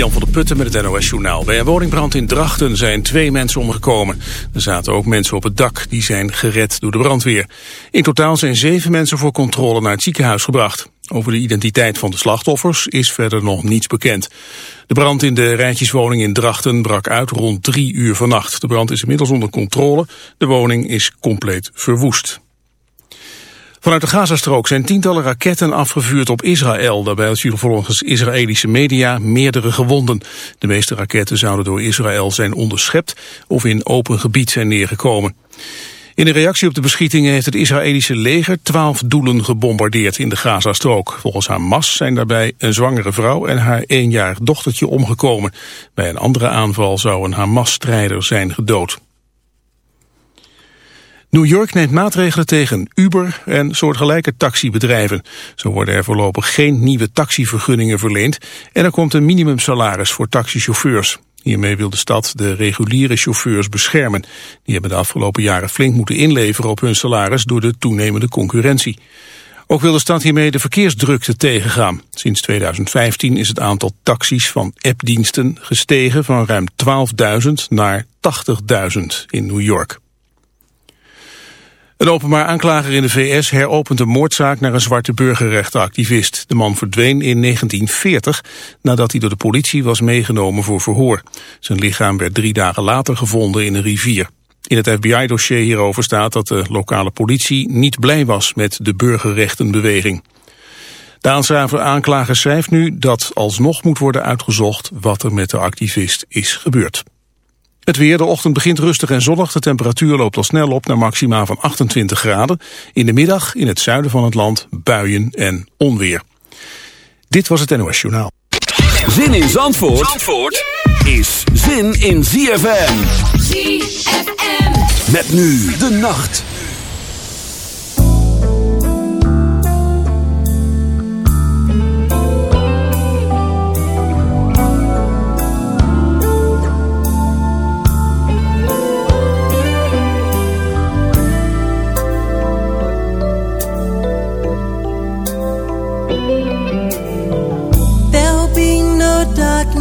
Jan van der Putten met het NOS-journaal. Bij een woningbrand in Drachten zijn twee mensen omgekomen. Er zaten ook mensen op het dak, die zijn gered door de brandweer. In totaal zijn zeven mensen voor controle naar het ziekenhuis gebracht. Over de identiteit van de slachtoffers is verder nog niets bekend. De brand in de rijtjeswoning in Drachten brak uit rond drie uur vannacht. De brand is inmiddels onder controle. De woning is compleet verwoest. Vanuit de Gazastrook zijn tientallen raketten afgevuurd op Israël. Daarbij viel volgens Israëlische media meerdere gewonden. De meeste raketten zouden door Israël zijn onderschept of in open gebied zijn neergekomen. In de reactie op de beschietingen heeft het Israëlische leger twaalf doelen gebombardeerd in de Gazastrook. Volgens Hamas zijn daarbij een zwangere vrouw en haar eenjarig dochtertje omgekomen. Bij een andere aanval zou een Hamas-strijder zijn gedood. New York neemt maatregelen tegen Uber en soortgelijke taxibedrijven. Zo worden er voorlopig geen nieuwe taxivergunningen verleend en er komt een minimumsalaris voor taxichauffeurs. Hiermee wil de stad de reguliere chauffeurs beschermen. Die hebben de afgelopen jaren flink moeten inleveren op hun salaris door de toenemende concurrentie. Ook wil de stad hiermee de verkeersdrukte tegengaan. Sinds 2015 is het aantal taxis van appdiensten gestegen van ruim 12.000 naar 80.000 in New York. Een openbaar aanklager in de VS heropent een moordzaak naar een zwarte burgerrechtenactivist. De man verdween in 1940 nadat hij door de politie was meegenomen voor verhoor. Zijn lichaam werd drie dagen later gevonden in een rivier. In het FBI-dossier hierover staat dat de lokale politie niet blij was met de burgerrechtenbeweging. De aanklager schrijft nu dat alsnog moet worden uitgezocht wat er met de activist is gebeurd. Het weer, de ochtend begint rustig en zonnig. De temperatuur loopt al snel op naar maxima van 28 graden. In de middag in het zuiden van het land buien en onweer. Dit was het NOS Journaal. Zin in Zandvoort, Zandvoort is zin in ZFM. ZFM. Met nu de nacht.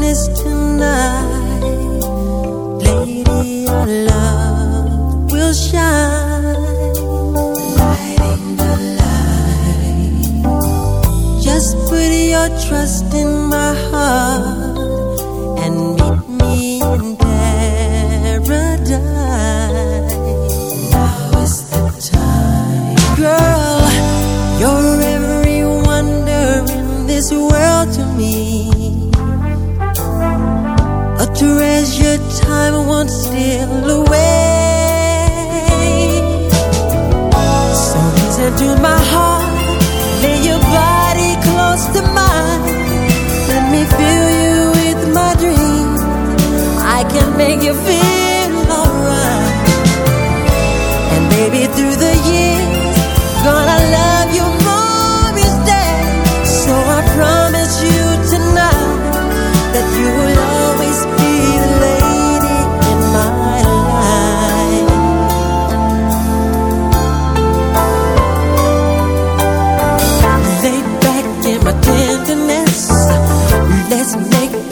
Tonight. Lady, our love will shine. Just put your trust in my heart treasure time won't steal away. So to my heart, lay your body close to mine. Let me fill you with my dreams. I can make you feel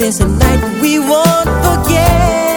this a night we won't forget.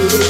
So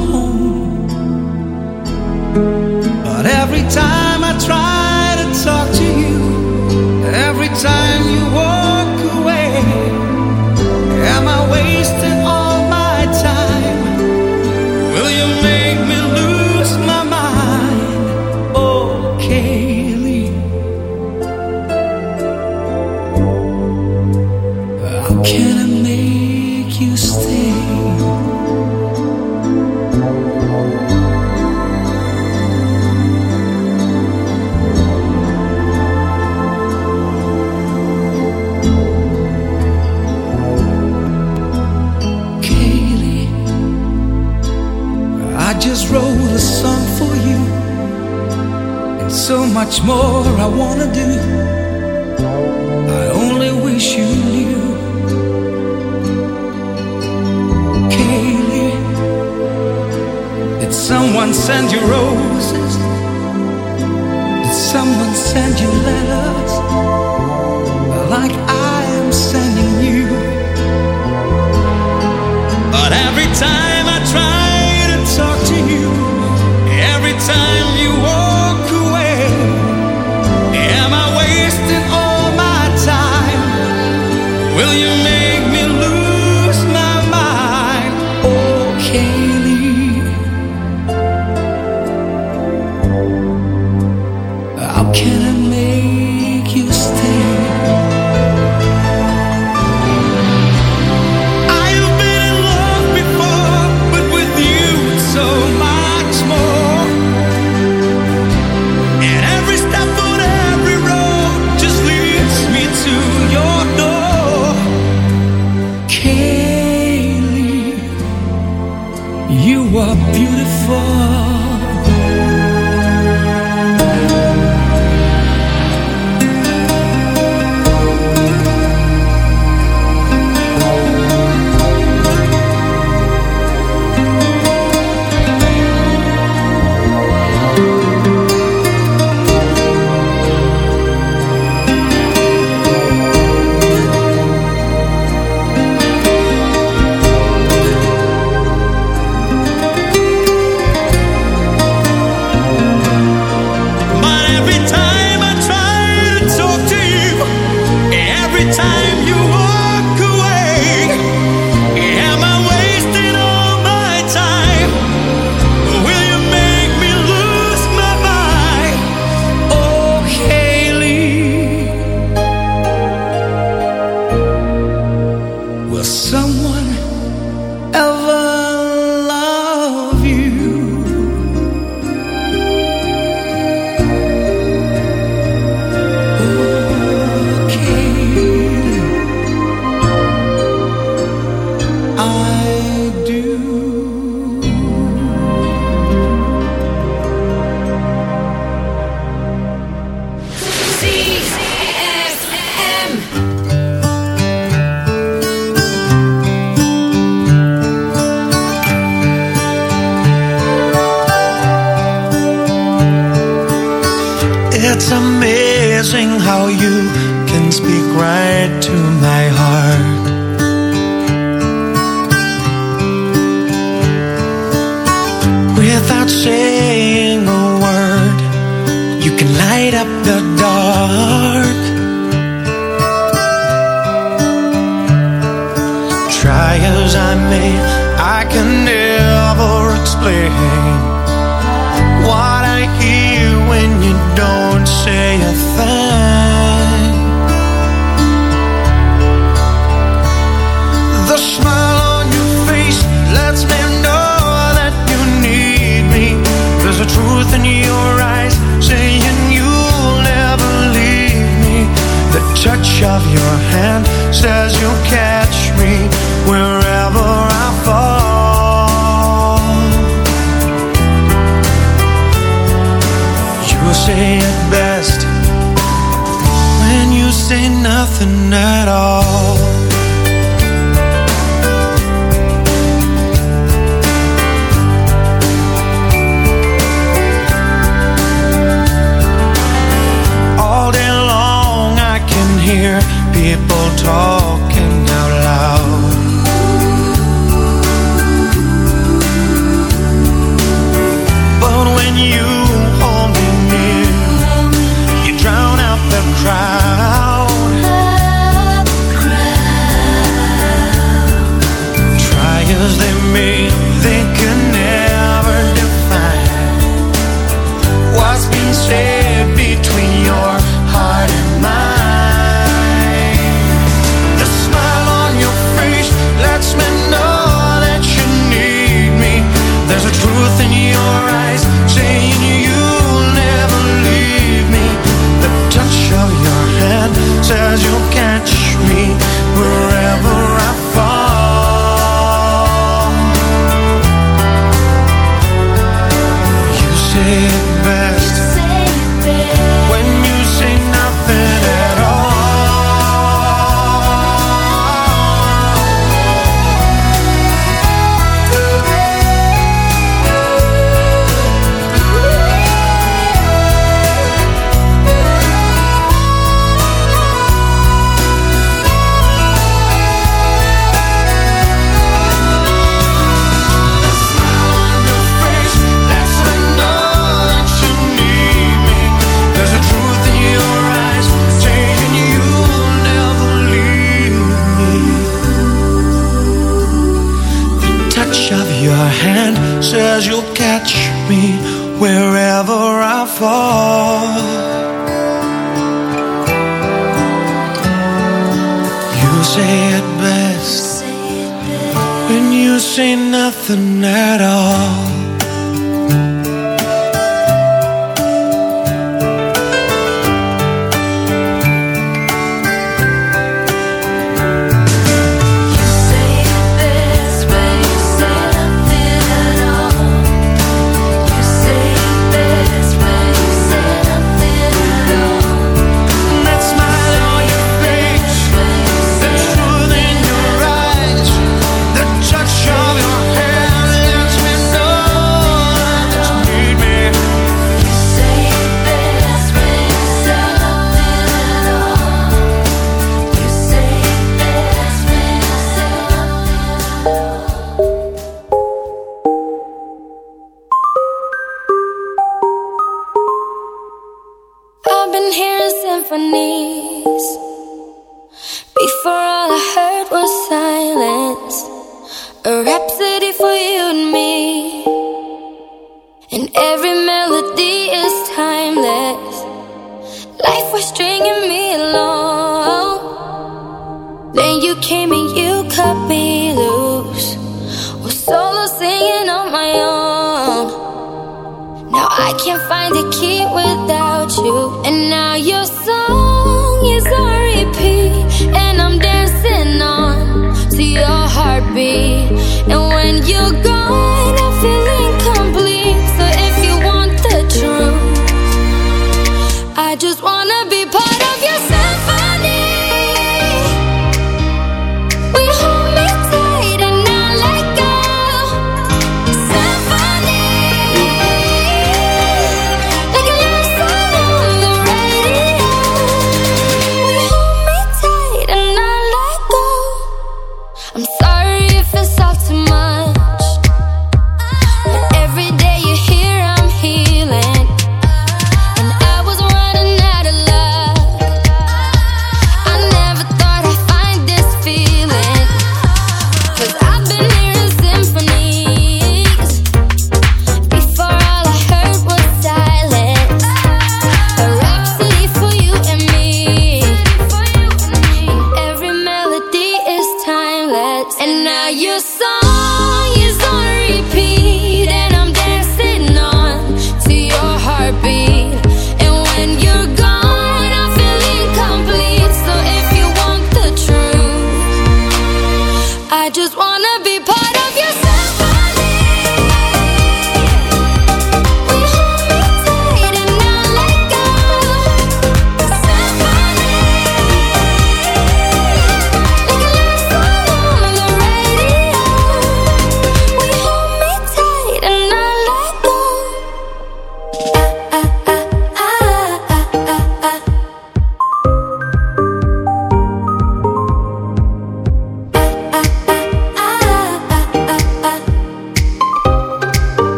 amor. amazing how you can speak right to my heart. Without saying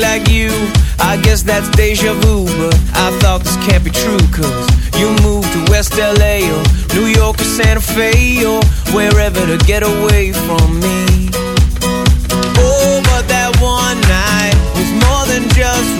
like you. I guess that's deja vu But I thought this can't be true Cause you moved to West LA Or New York or Santa Fe Or wherever to get away from me. Oh, but that one night Was more than just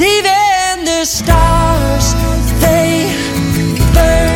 Even the stars, they burn.